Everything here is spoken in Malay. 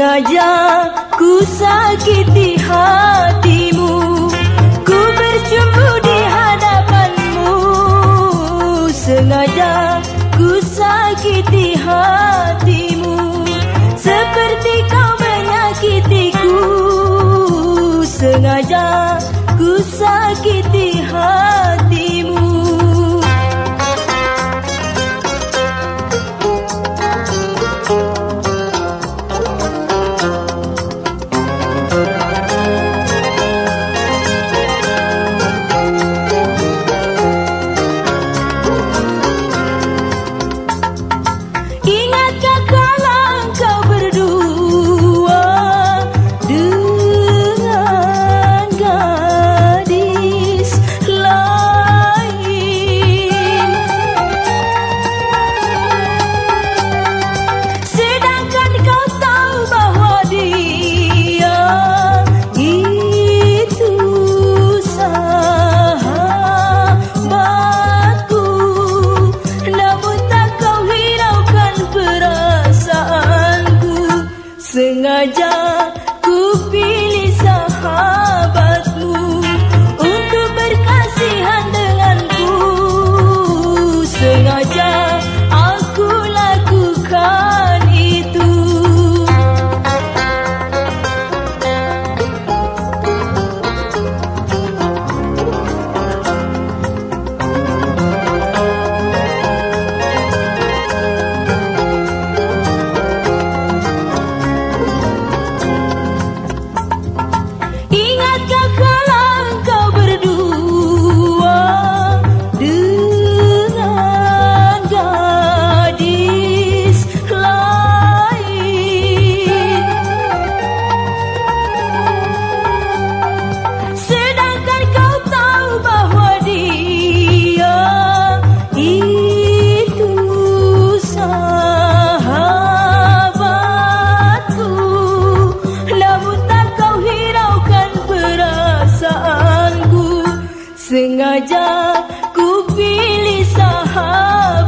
Sengaja ku sakiti hatimu. Ku bercumbu di hadapanmu. Sengaja ku sakiti hatimu. Seperti kau menyakitiku. Sengaja ku sakiti hatimu Sengaja ku pilih sahabat Sengaja ku pilih sahabat